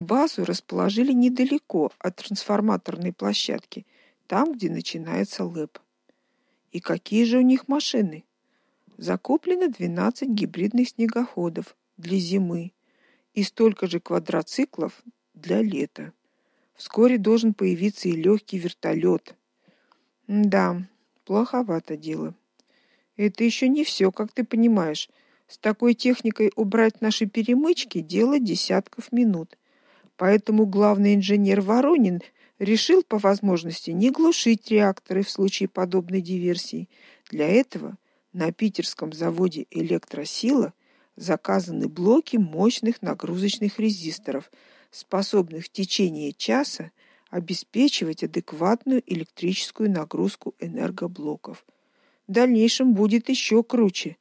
Базу расположили недалеко от трансформаторной площадки, там, где начинается ЛЭП. И какие же у них машины? Закуплено 12 гибридных снегоходов для зимы и столько же квадроциклов для лета. Вскоре должен появиться и легкий вертолет. Да, плоховато дело. Это еще не все, как ты понимаешь. С такой техникой убрать наши перемычки дело десятков минут. Поэтому главный инженер Воронин решил по возможности не глушить реакторы в случае подобной диверсии. Для этого на питерском заводе Электросила заказаны блоки мощных нагрузочных резисторов, способных в течение часа обеспечивать адекватную электрическую нагрузку энергоблоков. В дальнейшем будет еще круче.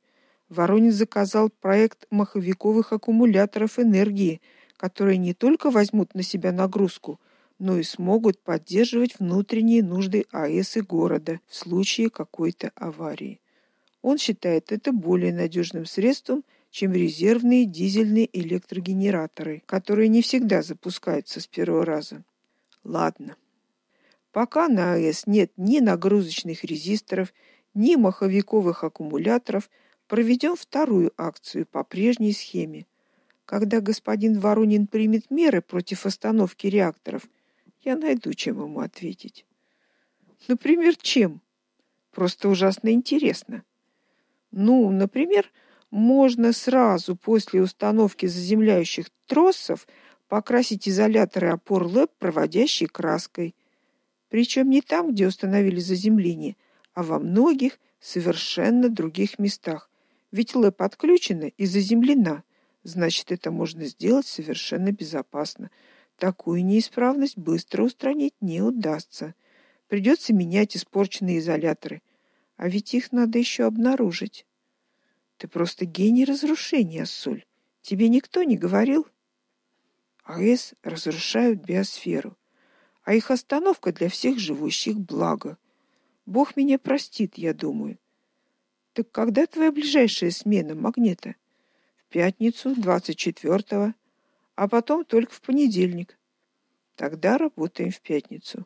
Воронин заказал проект маховиковых аккумуляторов энергии, которые не только возьмут на себя нагрузку, но и смогут поддерживать внутренние нужды АЭС и города в случае какой-то аварии. Он считает это более надежным средством, чем резервные дизельные электрогенераторы, которые не всегда запускаются с первого раза. Ладно. Пока на АЭС нет ни нагрузочных резисторов, ни маховиковых аккумуляторов, проведем вторую акцию по прежней схеме. Когда господин Воронин примет меры против остановки реакторов, я найду, чем ему ответить. Например, чем? Просто ужасно интересно. Ну, например, можно сразу после установки заземляющих тросов покрасить изоляторы опор ЛЭП проводящей краской. Причем не там, где установили заземление, а во многих совершенно других местах. Ведь ЛЭП отключена и заземлена. Значит, это можно сделать совершенно безопасно. Такую неисправность быстро устранить не удастся. Придется менять испорченные изоляторы. А ведь их надо еще обнаружить. Ты просто гений разрушения, Соль. Тебе никто не говорил? АЭС разрушают биосферу, а их остановка для всех живущих благо. Бог меня простит, я думаю. Так когда твоя ближайшая смена магнита? В пятницу, 24-го а потом только в понедельник. Тогда работаем в пятницу.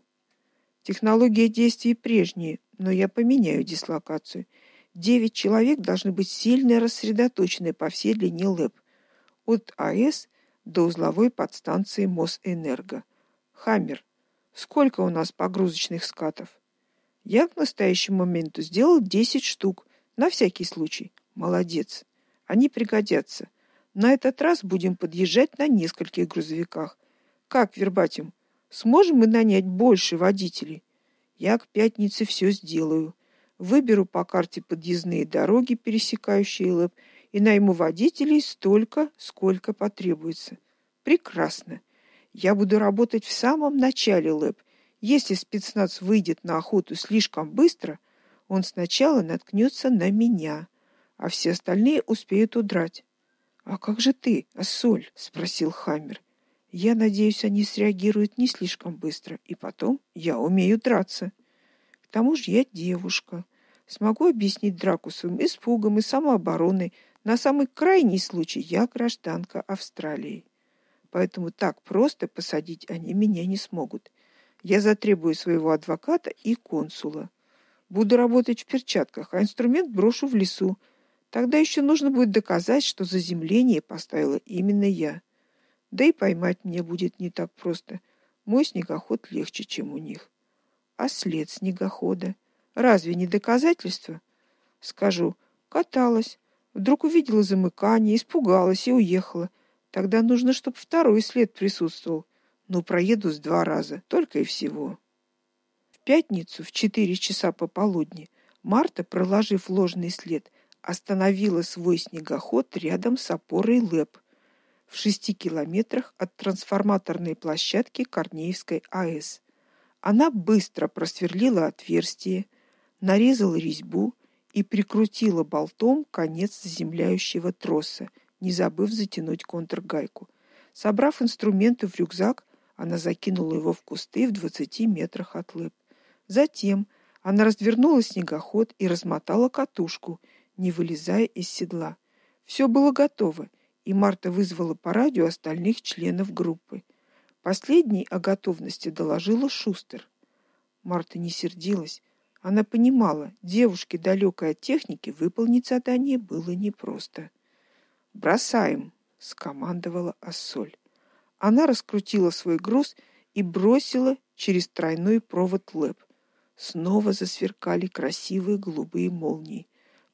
Технология действий прежняя, но я поменяю дислокацию. Девять человек должны быть сильно рассредоточены по всей длине ЛЭП, от АЭС до узловой подстанции Мосэнерго. Хаммер. Сколько у нас погрузочных скатов? Я к настоящему моменту сделал 10 штук, на всякий случай. Молодец. Они пригодятся. На этот раз будем подъезжать на нескольких грузовиках. Как, Вербатим, сможем мы нанять больше водителей? Я к пятнице все сделаю. Выберу по карте подъездные дороги, пересекающие ЛЭП, и найму водителей столько, сколько потребуется. Прекрасно. Я буду работать в самом начале ЛЭП. Если спецназ выйдет на охоту слишком быстро, он сначала наткнется на меня, а все остальные успеют удрать. А как же ты, Ассоль? спросил Хаммер. Я надеюсь, они среагируют не слишком быстро, и потом я умею драться. К тому же я девушка. Смогу объяснить драку своим испугом и самообороной. На самый крайний случай я гражданка Австралии. Поэтому так просто посадить они меня не смогут. Я затребую своего адвоката и консула. Буду работать в перчатках, а инструмент брошу в лесу, Тогда еще нужно будет доказать, что заземление поставила именно я. Да и поймать мне будет не так просто. Мой снегоход легче, чем у них. А след снегохода разве не доказательство? Скажу, каталась, вдруг увидела замыкание, испугалась и уехала. Тогда нужно, чтобы второй след присутствовал. Ну, проеду с два раза, только и всего. В пятницу в четыре часа пополудни Марта, проложив ложный след, остановила свой снегоход рядом с опорой ЛЭП в шести километрах от трансформаторной площадки Корнеевской АЭС. Она быстро просверлила отверстие, нарезала резьбу и прикрутила болтом конец заземляющего троса, не забыв затянуть контргайку. Собрав инструменты в рюкзак, она закинула его в кусты в двадцати метрах от ЛЭП. Затем она развернула снегоход и размотала катушку – не вылезая из седла. Все было готово, и Марта вызвала по радио остальных членов группы. Последний о готовности доложила Шустер. Марта не сердилась. Она понимала, девушке далекой от техники выполнить задание было непросто. "Бросаем", скомандовала Ассоль. Она раскрутила свой груз и бросила через тройной провод лэп. Снова засверкали красивые голубые молнии.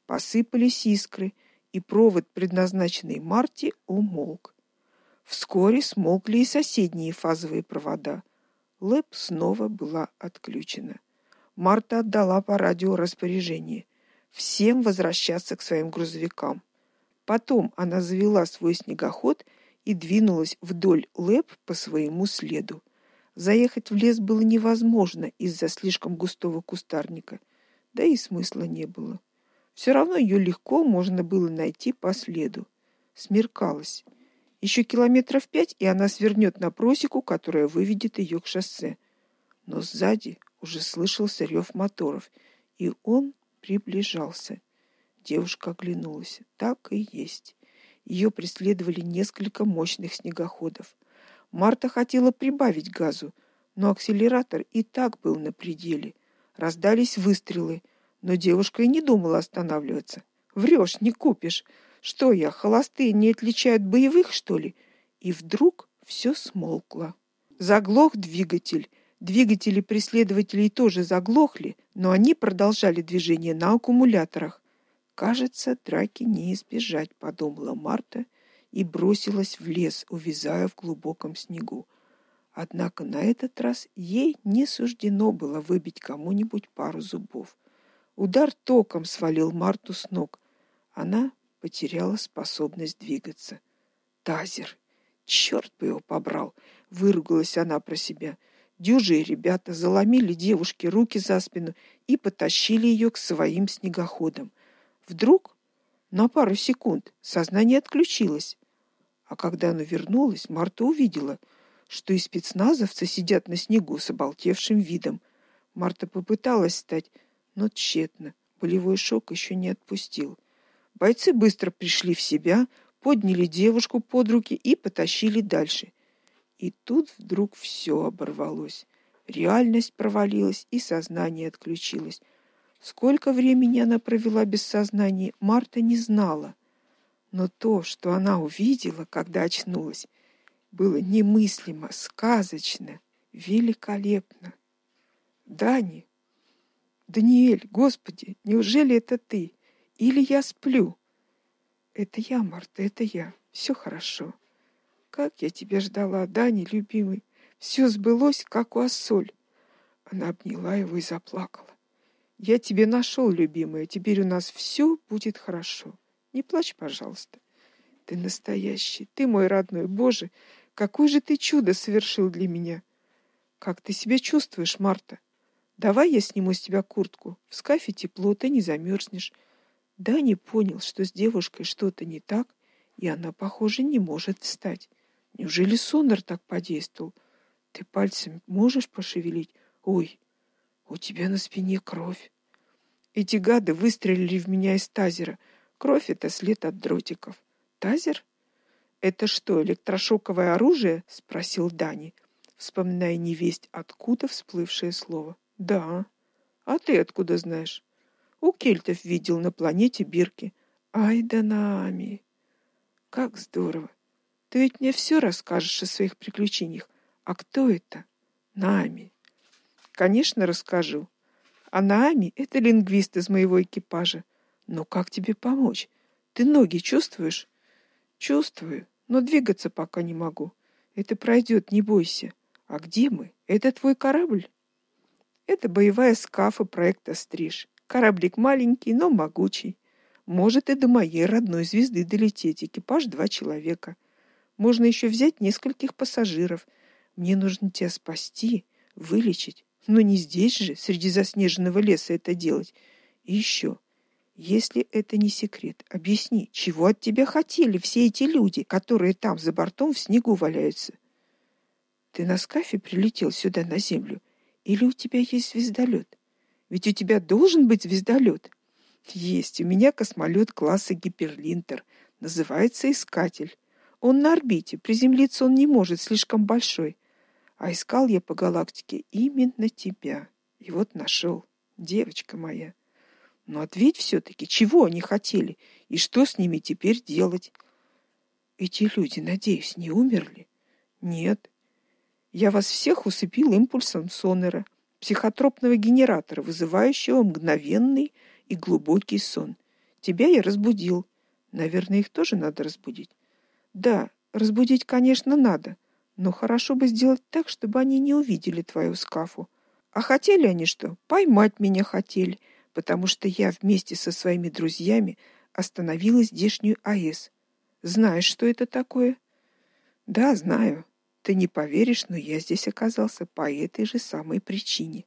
Посыпались искры, и провод, предназначенный Марте, умолк. Вскоре смолкли и соседние фазовые провода. Лэп снова была отключена. Марта отдала по радио распоряжение всем возвращаться к своим грузовикам. Потом она завела свой снегоход и двинулась вдоль Лэп по своему следу. Заехать в лес было невозможно из-за слишком густого кустарника, да и смысла не было. Все равно ее легко можно было найти по следу. Смеркалось. Еще километров пять, и она свернет на просеку, которая выведет ее к шоссе. Но сзади уже слышался рев моторов, и он приближался. Девушка оглянулась. Так и есть. Ее преследовали несколько мощных снегоходов. Марта хотела прибавить газу, но акселератор и так был на пределе. Раздались выстрелы, но девушка и не думала останавливаться. Врешь, не купишь. Что я, холостые не отличают боевых, что ли? И вдруг все смолкло. Заглох двигатель. Двигатели преследователей тоже заглохли, но они продолжали движение на аккумуляторах. Кажется, драки не избежать, подумала Марта и бросилась в лес, увязая в глубоком снегу. Однако на этот раз ей не суждено было выбить кому-нибудь пару зубов. Удар током свалил Марту с ног. Она потеряла способность двигаться. Тазер, черт бы его побрал, выругалась она про себя. Дюжие ребята заломили девушке руки за спину и потащили ее к своим снегоходам. Вдруг на пару секунд сознание отключилось. А когда оно вернулось, Марта увидела, что и спецназовцы сидят на снегу с обалдевшим видом. Марта попыталась встать, но тщетно. Болевой шок еще не отпустил. Бойцы быстро пришли в себя, подняли девушку под руки и потащили дальше. И тут вдруг все оборвалось. Реальность провалилась, и сознание отключилось. Сколько времени она провела без сознания, Марта не знала. Но то, что она увидела, когда очнулась, было немыслимо, сказочно, великолепно. Дани, Даниэль, Господи, неужели это ты? Или я сплю? Это я, Марта, это я. Все хорошо. Как я тебя ждала, Дани, любимый. Все сбылось, как у Ассоль. Она обняла его и заплакала. Я тебе нашел, любимая. Теперь у нас все будет хорошо. Не плачь, пожалуйста. Ты настоящий, ты мой родной, Боже, какое же ты чудо совершил для меня. Как ты себя чувствуешь, Марта? Давай я сниму с тебя куртку. В скафе тепло, ты не замерзнешь. Да не понял, что с девушкой что-то не так, и она, похоже, не может встать. Неужели сонер так подействовал? Ты пальцем можешь пошевелить? Ой, у тебя на спине кровь. Эти гады выстрелили в меня из тазера. Кровь это след от дротиков. Тазер? Это что, электрошоковое оружие? спросил Дани, вспоминая невесть откуда всплывшее слово. Да. А ты откуда знаешь? У кельтов видел на планете Бирки. Ай да нами. Как здорово. Ты ведь мне все расскажешь о своих приключениях. А кто это? Нами. Конечно, расскажу. А Нами это лингвист из моего экипажа. Но как тебе помочь? Ты ноги чувствуешь? Чувствую, но двигаться пока не могу. Это пройдет, не бойся. А где мы? Это твой корабль? Это боевая скафа проекта Стриж. Кораблик маленький, но могучий. Может и до моей родной звезды долететь. Экипаж два человека. Можно еще взять нескольких пассажиров. Мне нужно тебя спасти, вылечить. Но не здесь же, среди заснеженного леса это делать. И еще, если это не секрет, объясни, чего от тебя хотели все эти люди, которые там за бортом в снегу валяются? Ты на скафе прилетел сюда на землю или у тебя есть звездолет? Ведь у тебя должен быть звездолет. Есть, у меня космолет класса Гиперлинтер, называется Искатель. Он на орбите, приземлиться он не может, слишком большой. А искал я по галактике именно тебя. И вот нашел, девочка моя. Но ответь все таки чего они хотели и что с ними теперь делать? Эти люди, надеюсь, не умерли? Нет. Я вас всех усыпил импульсом сонера, психотропного генератора, вызывающего мгновенный и глубокий сон. Тебя я разбудил. Наверное, их тоже надо разбудить. Да, разбудить, конечно, надо, но хорошо бы сделать так, чтобы они не увидели твою скафу. А хотели они что? Поймать меня хотели, потому что я вместе со своими друзьями остановила здешнюю АЭС. Знаешь, что это такое? Да, знаю. Ты не поверишь, но я здесь оказался по этой же самой причине.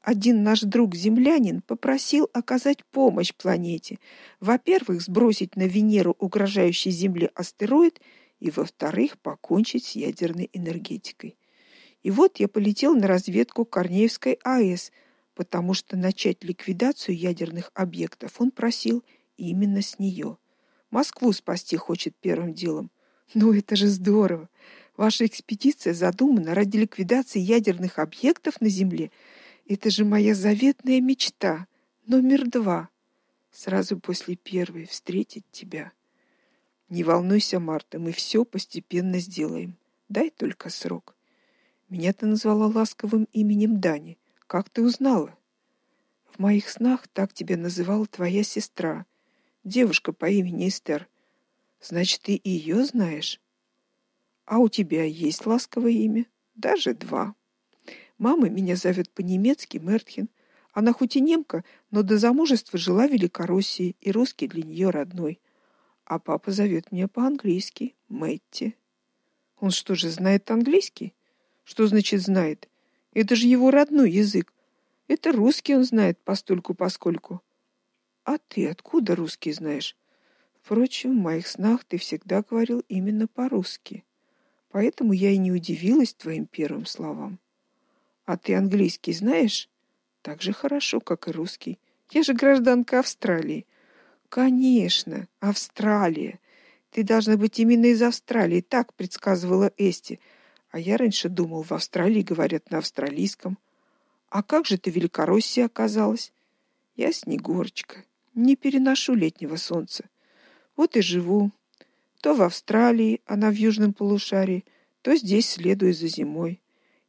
Один наш друг-землянин попросил оказать помощь планете. Во-первых, сбросить на Венеру угрожающий Земле астероид, и во-вторых, покончить с ядерной энергетикой. И вот я полетел на разведку Корнеевской АЭС, потому что начать ликвидацию ядерных объектов он просил именно с нее. Москву спасти хочет первым делом. Ну это же здорово. Ваша экспедиция задумана ради ликвидации ядерных объектов на Земле. Это же моя заветная мечта, номер два. Сразу после первой встретить тебя. Не волнуйся, Марта, мы все постепенно сделаем. Дай только срок. Меня ты назвала ласковым именем Дани. Как ты узнала? В моих снах так тебя называла твоя сестра, девушка по имени Эстер. Значит, ты и ее знаешь? А у тебя есть ласковое имя? Даже два. Мама меня зовет по-немецки Мертхен. Она хоть и немка, но до замужества жила в Великороссии, и русский для нее родной. А папа зовет меня по-английски Мэтти. Он что же знает английский? Что значит знает? Это же его родной язык. Это русский он знает постольку поскольку. А ты откуда русский знаешь? Впрочем, в моих снах ты всегда говорил именно по-русски. Поэтому я и не удивилась твоим первым словам. А ты английский знаешь? Так же хорошо, как и русский. Я же гражданка Австралии. Конечно, Австралия. Ты должна быть именно из Австралии, так предсказывала Эсти. А я раньше думал, в Австралии говорят на австралийском. А как же ты в Великороссии оказалась? Я снегурочка. Не переношу летнего солнца. Вот и живу. То в Австралии, она в южном полушарии, то здесь следую за зимой.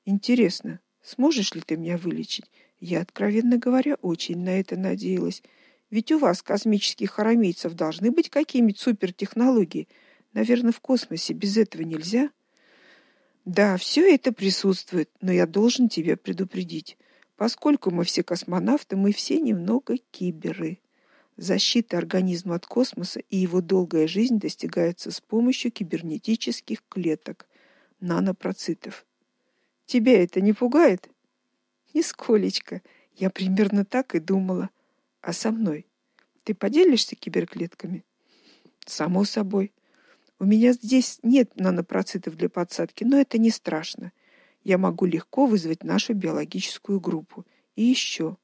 Интересно, сможешь ли ты меня вылечить? Я, откровенно говоря, очень на это надеялась. Ведь у вас, космических арамейцев, должны быть какие-нибудь супертехнологии. Наверное, в космосе без этого нельзя. Да, все это присутствует, но я должен тебя предупредить. Поскольку мы все космонавты, мы все немного киберы. Защита организма от космоса и его долгая жизнь достигается с помощью кибернетических клеток, нанопроцитов. Тебя это не пугает? Нисколечко. Я примерно так и думала. А со мной ты поделишься киберклетками? Само собой. У меня здесь нет нанопроцитов для подсадки, но это не страшно. Я могу легко вызвать нашу биологическую группу. И еще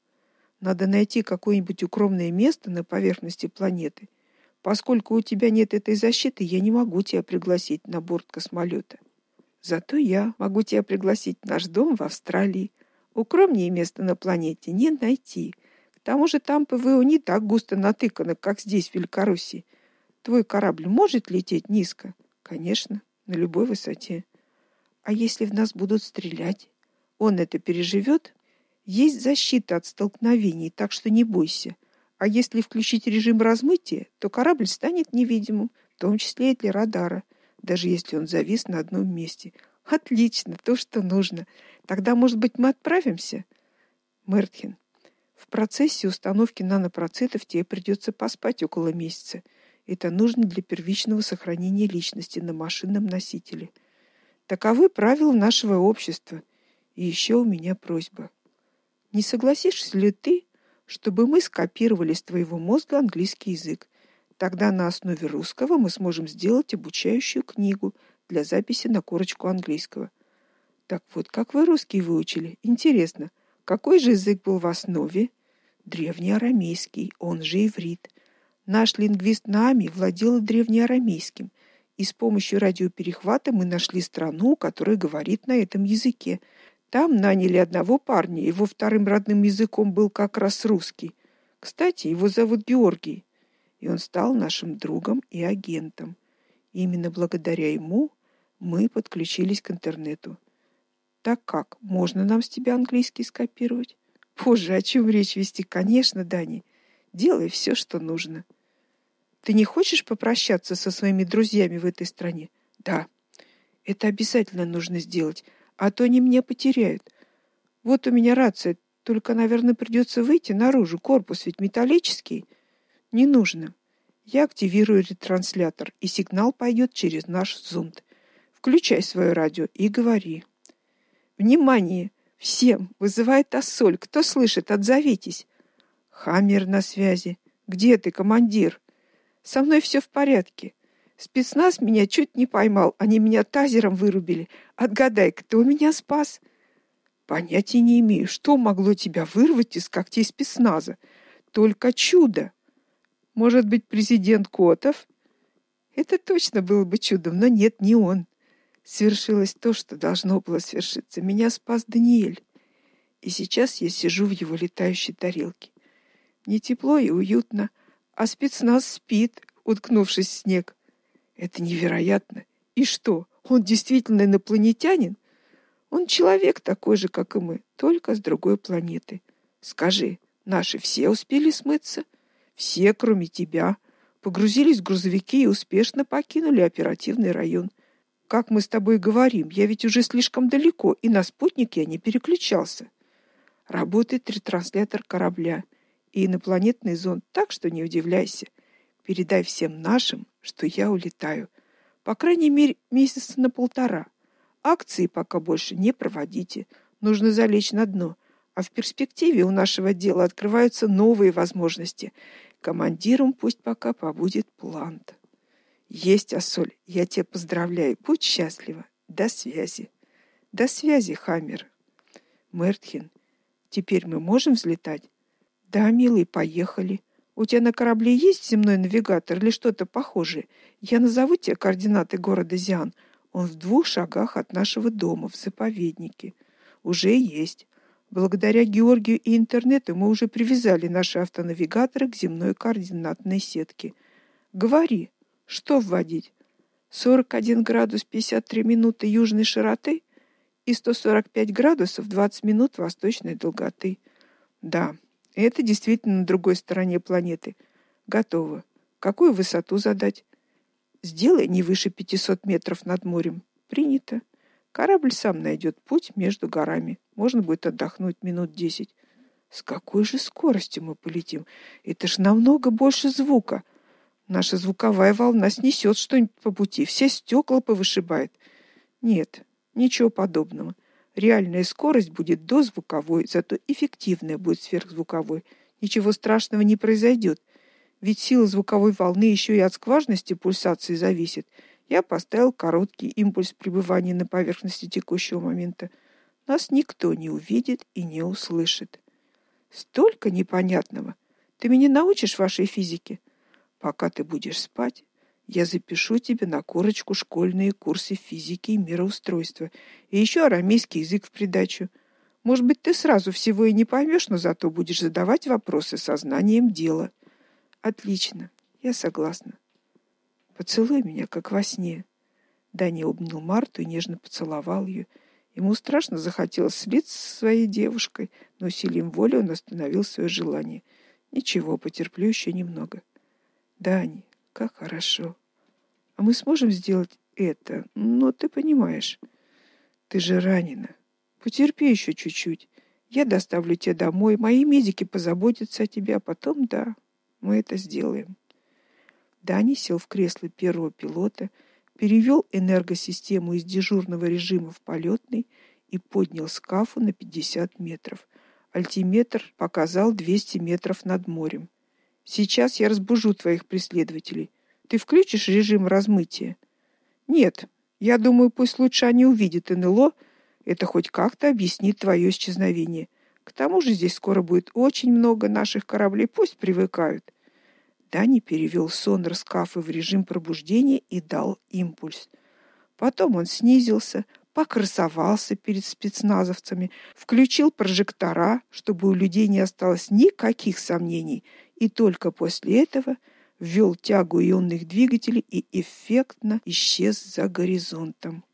надо найти какое-нибудь укромное место на поверхности планеты. Поскольку у тебя нет этой защиты, я не могу тебя пригласить на борт космолета. Зато я могу тебя пригласить в наш дом в Австралии. Укромнее места на планете не найти. К тому же там ПВО не так густо натыкано, как здесь в Великороссии. Твой корабль может лететь низко? Конечно, на любой высоте. А если в нас будут стрелять? Он это переживет? Есть защита от столкновений, так что не бойся. А если включить режим размытия, то корабль станет невидимым, в том числе и для радара, даже если он завис на одном месте. Отлично, то, что нужно. Тогда, может быть, мы отправимся? Мертхен, в процессе установки нанопроцитов тебе придется поспать около месяца. Это нужно для первичного сохранения личности на машинном носителе. Таковы правила нашего общества. И еще у меня просьба. Не согласишься ли ты, чтобы мы скопировали с твоего мозга английский язык? Тогда на основе русского мы сможем сделать обучающую книгу для записи на корочку английского. Так вот, как вы русский выучили? Интересно, какой же язык был в основе? Древнеарамейский, он же иврит. Наш лингвист Нами владел древнеарамейским, И с помощью радиоперехвата мы нашли страну, которая говорит на этом языке. Там наняли одного парня, его вторым родным языком был как раз русский. Кстати, его зовут Георгий, и он стал нашим другом и агентом. Именно благодаря ему мы подключились к интернету. Так как можно нам с тебя английский скопировать? Боже, о чем речь вести? Конечно, Дани. Делай все, что нужно. Ты не хочешь попрощаться со своими друзьями в этой стране? Да. Это обязательно нужно сделать, а то они меня потеряют. Вот у меня рация, только, наверное, придется выйти наружу. Корпус ведь металлический. Не нужно. Я активирую ретранслятор, и сигнал пойдет через наш зонд. Включай свое радио и говори. Внимание! Всем вызывает Ассоль. Кто слышит, отзовитесь. Хаммер на связи. Где ты, командир? Со мной все в порядке. Спецназ меня чуть не поймал, они меня тазером вырубили. Отгадай, кто меня спас? Понятия не имею, что могло тебя вырвать из когтей спецназа. Только чудо. Может быть, президент Котов? Это точно было бы чудом, но нет, не он. Свершилось то, что должно было свершиться. Меня спас Даниэль. И сейчас я сижу в его летающей тарелке. Не тепло и уютно, а спецназ спит, уткнувшись в снег. Это невероятно. И что? Он действительно инопланетянин? Он человек такой же, как и мы, только с другой планеты. Скажи, наши все успели смыться? Все, кроме тебя, погрузились в грузовики и успешно покинули оперативный район. Как мы с тобой говорим, я ведь уже слишком далеко, и на спутник я не переключался. Работает ретранслятор корабля и инопланетный зонд, так что не удивляйся. Передай всем нашим, что я улетаю. По крайней мере, месяца на полтора. Акции пока больше не проводите. Нужно залечь на дно. А в перспективе у нашего дела открываются новые возможности. Командиром пусть пока побудет Плант. Есть, Ассоль, я тебя поздравляю. Будь счастлива. До связи. До связи, Хаммер. Мертхин, теперь мы можем взлетать? Да, милый, поехали. У тебя на корабле есть земной навигатор или что-то похожее? Я назову тебе координаты города Зиан. Он в двух шагах от нашего дома в заповеднике. Уже есть. Благодаря Георгию и интернету мы уже привязали наши автонавигаторы к земной координатной сетке. Говори, что вводить? 41 градус 53 минуты южной широты и 145 градусов 20 минут восточной долготы. Да. Это действительно на другой стороне планеты. Готово. Какую высоту задать? Сделай не выше 500 метров над морем. Принято. Корабль сам найдет путь между горами. Можно будет отдохнуть минут десять. С какой же скоростью мы полетим? Это ж намного больше звука. Наша звуковая волна снесет что-нибудь по пути, все стекла повышибает. Нет, ничего подобного. Реальная скорость будет дозвуковой, зато эффективная будет сверхзвуковой. Ничего страшного не произойдет. Ведь сила звуковой волны еще и от скважности пульсации зависит. Я поставил короткий импульс пребывания на поверхности текущего момента. Нас никто не увидит и не услышит. Столько непонятного. Ты меня научишь вашей физике? Пока ты будешь спать, я запишу тебе на корочку школьные курсы физики и мироустройства, и еще арамейский язык в придачу. Может быть, ты сразу всего и не поймешь, но зато будешь задавать вопросы сознанием дела. Отлично. Я согласна. Поцелуй меня, как во сне. Дани обнял Марту и нежно поцеловал ее. Ему страшно захотелось слиться со своей девушкой, но усилием воли он остановил свое желание. Ничего, потерплю еще немного. Дани, как хорошо. А мы сможем сделать это. Но ты понимаешь, ты же ранена. Потерпи еще чуть-чуть. Я доставлю тебя домой, мои медики позаботятся о тебе, а потом, да, мы это сделаем. Дани сел в кресло первого пилота, перевел энергосистему из дежурного режима в полетный и поднял скафу на 50 метров. Альтиметр показал 200 метров над морем. Сейчас я разбужу твоих преследователей. Ты включишь режим размытия? Нет. Я думаю, пусть лучше они увидят НЛО, это хоть как-то объяснит твое исчезновение. К тому же здесь скоро будет очень много наших кораблей, пусть привыкают. Дани перевел сон Раскафы в режим пробуждения и дал импульс. Потом он снизился, покрасовался перед спецназовцами, включил прожектора, чтобы у людей не осталось никаких сомнений, и только после этого ввел тягу ионных двигателей и эффектно исчез за горизонтом.